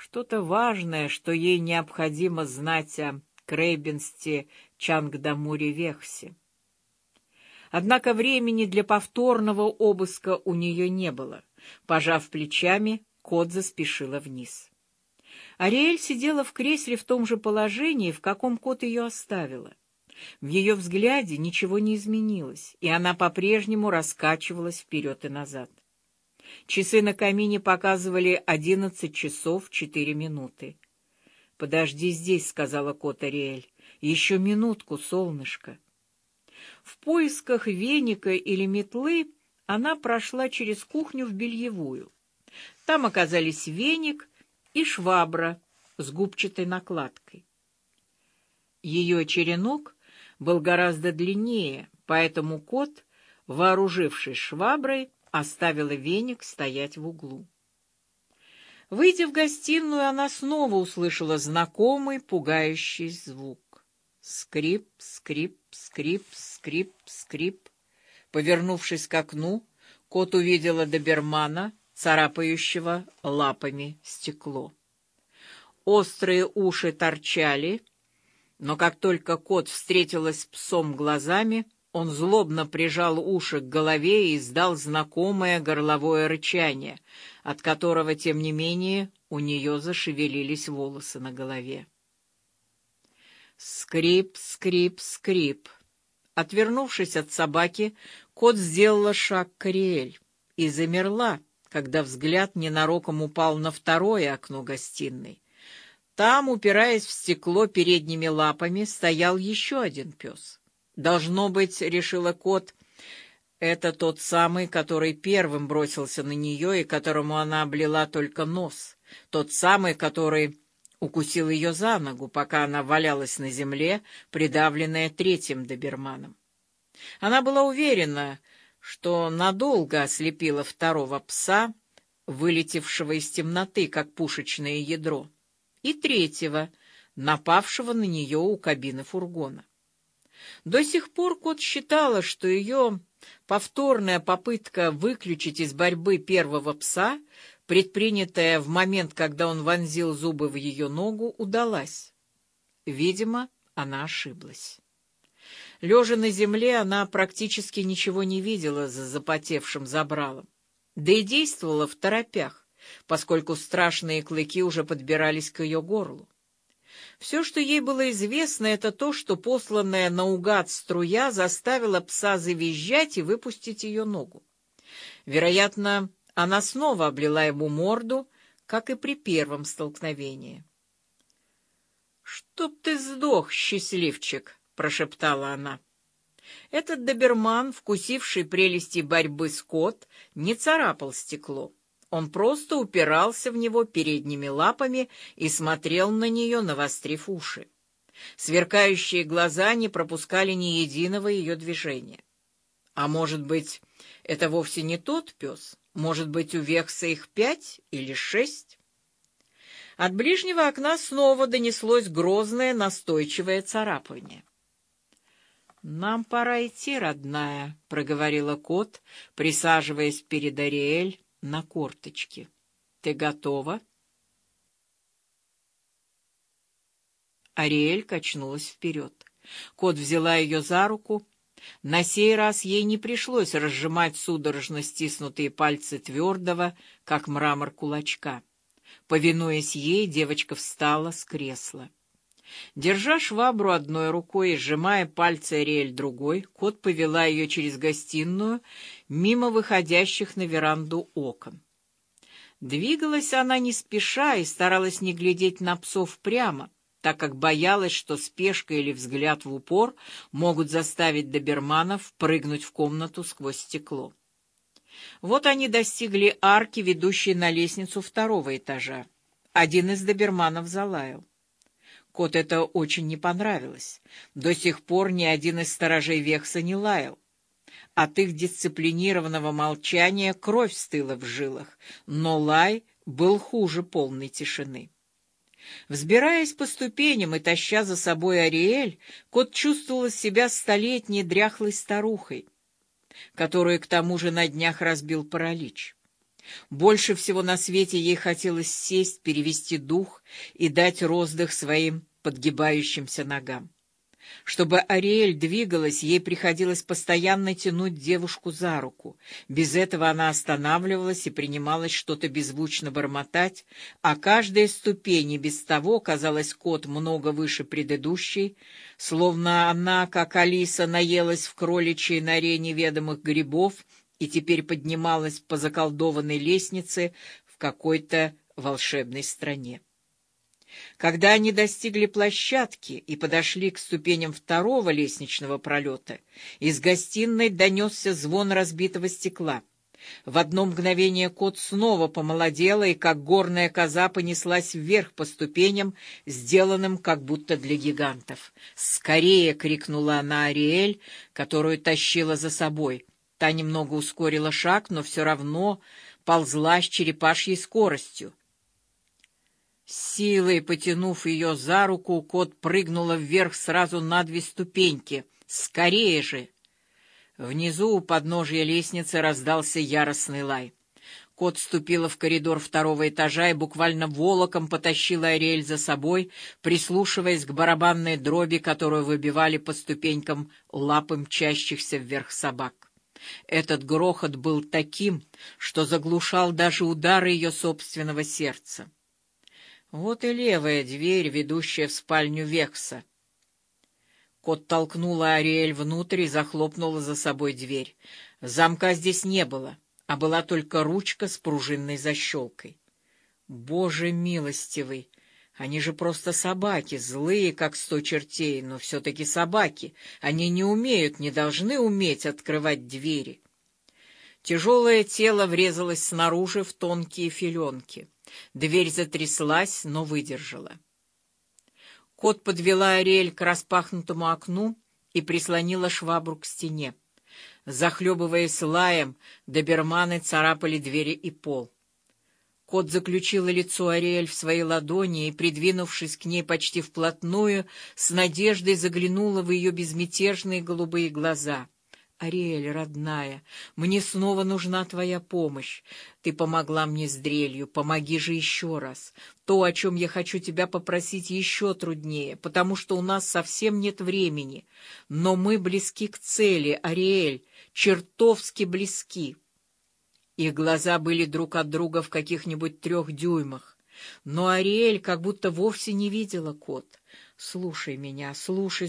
что-то важное, что ей необходимо знать о Крейбенсте Чангдамуре Вехсе. Однако времени для повторного обыска у нее не было. Пожав плечами, кот заспешила вниз. Ариэль сидела в кресле в том же положении, в каком кот ее оставила. В ее взгляде ничего не изменилось, и она по-прежнему раскачивалась вперед и назад. Часы на камине показывали одиннадцать часов четыре минуты. «Подожди здесь», — сказала кот Ариэль. «Еще минутку, солнышко». В поисках веника или метлы она прошла через кухню в бельевую. Там оказались веник и швабра с губчатой накладкой. Ее черенок был гораздо длиннее, поэтому кот, вооружившись шваброй, оставила веник стоять в углу. Выйдя в гостиную, она снова услышала знакомый пугающий звук. Скрип, скрип, скрип, скрип, скрип. Повернувшись к окну, кот увидела добермана, царапающего лапами стекло. Острые уши торчали, но как только кот встретилась с псом глазами, он злобно прижал уши к голове и издал знакомое горловое рычание, от которого, тем не менее, у нее зашевелились волосы на голове. Скрип, скрип, скрип. Отвернувшись от собаки, кот сделала шаг к Ариэль и замерла, когда взгляд ненароком упал на второе окно гостиной. Там, упираясь в стекло передними лапами, стоял еще один пес. «Должно быть, — решила кот, — это тот самый, который первым бросился на нее и которому она облила только нос, тот самый, который укусил ее за ногу, пока она валялась на земле, придавленная третьим доберманом. Она была уверена, что надолго ослепила второго пса, вылетевшего из темноты, как пушечное ядро и третьего, напавшего на нее у кабины фургона. До сих пор кот считала, что ее повторная попытка выключить из борьбы первого пса, предпринятая в момент, когда он вонзил зубы в ее ногу, удалась. Видимо, она ошиблась. Лежа на земле, она практически ничего не видела за запотевшим забралом, да и действовала в торопях поскольку страшные клыки уже подбирались к ее горлу. Все, что ей было известно, это то, что посланная наугад струя заставила пса завизжать и выпустить ее ногу. Вероятно, она снова облила ему морду, как и при первом столкновении. «Чтоб ты сдох, счастливчик!» — прошептала она. Этот доберман, вкусивший прелести борьбы с кот, не царапал стекло. Он просто упирался в него передними лапами и смотрел на нее, навострив уши. Сверкающие глаза не пропускали ни единого ее движения. А может быть, это вовсе не тот пес? Может быть, у Векса их пять или шесть? От ближнего окна снова донеслось грозное настойчивое царапание. «Нам пора идти, родная», — проговорила кот, присаживаясь перед Ариэль на корточки. «Ты готова?» Ариэль качнулась вперед. Кот взяла ее за руку. На сей раз ей не пришлось разжимать судорожно стиснутые пальцы твердого, как мрамор кулачка. Повинуясь ей, девочка встала с кресла. Держа швабру одной рукой и сжимая пальцы Ариэль другой, кот повела ее через гостиную, мимо выходящих на веранду окон. Двигалась она не спеша и старалась не глядеть на псов прямо, так как боялась, что спешка или взгляд в упор могут заставить доберманов прыгнуть в комнату сквозь стекло. Вот они достигли арки, ведущей на лестницу второго этажа. Один из доберманов залаял. Кот это очень не понравилось. До сих пор ни один из сторожей Векса не лаял. От их дисциплинированного молчания кровь стыла в жилах, но лай был хуже полной тишины. Взбираясь по ступеням и таща за собой Ариэль, кот чувствовал себя столетней дряхлой старухой, которую к тому же на днях разбил паралич. Больше всего на свете ей хотелось сесть, перевести дух и дать роздых своим подгибающимся ногам. Чтобы Ариэль двигалась, ей приходилось постоянно тянуть девушку за руку. Без этого она останавливалась и принималась что-то беззвучно бормотать, а каждая ступень и без того казалась кот много выше предыдущей, словно она, как Алиса, наелась в кроличьей норе неведомых грибов и теперь поднималась по заколдованной лестнице в какой-то волшебной стране. Когда они достигли площадки и подошли к ступеням второго лестничного пролета, из гостиной донесся звон разбитого стекла. В одно мгновение кот снова помолодела и, как горная коза, понеслась вверх по ступеням, сделанным как будто для гигантов. «Скорее!» — крикнула она Ариэль, которую тащила за собой. Та немного ускорила шаг, но все равно ползла с черепашьей скоростью. Силой потянув ее за руку, кот прыгнула вверх сразу на две ступеньки. «Скорее же!» Внизу у подножия лестницы раздался яростный лай. Кот ступила в коридор второго этажа и буквально волоком потащила Ариэль за собой, прислушиваясь к барабанной дроби, которую выбивали по ступенькам лапы мчащихся вверх собак. Этот грохот был таким, что заглушал даже удары ее собственного сердца. Вот и левая дверь, ведущая в спальню Векса. Кот толкнула Ариэль внутрь и захлопнула за собой дверь. Замка здесь не было, а была только ручка с пружинной защелкой. Боже милостивый! Они же просто собаки, злые, как сто чертей, но все-таки собаки. Они не умеют, не должны уметь открывать двери. Тяжелое тело врезалось снаружи в тонкие филенки. Дверь затряслась, но выдержала. Кот подвела Ариэль к распахнутому окну и прислонила швабру к стене. Захлебываясь лаем, доберманы царапали двери и пол. Кот заключила лицо Ариэль в свои ладони и, придвинувшись к ней почти вплотную, с надеждой заглянула в ее безмятежные голубые глаза — Ариэль, родная, мне снова нужна твоя помощь. Ты помогла мне с дрелью, помоги же еще раз. То, о чем я хочу тебя попросить, еще труднее, потому что у нас совсем нет времени. Но мы близки к цели, Ариэль, чертовски близки. Их глаза были друг от друга в каких-нибудь трех дюймах. Но Ариэль как будто вовсе не видела кот. «Слушай меня, слушай,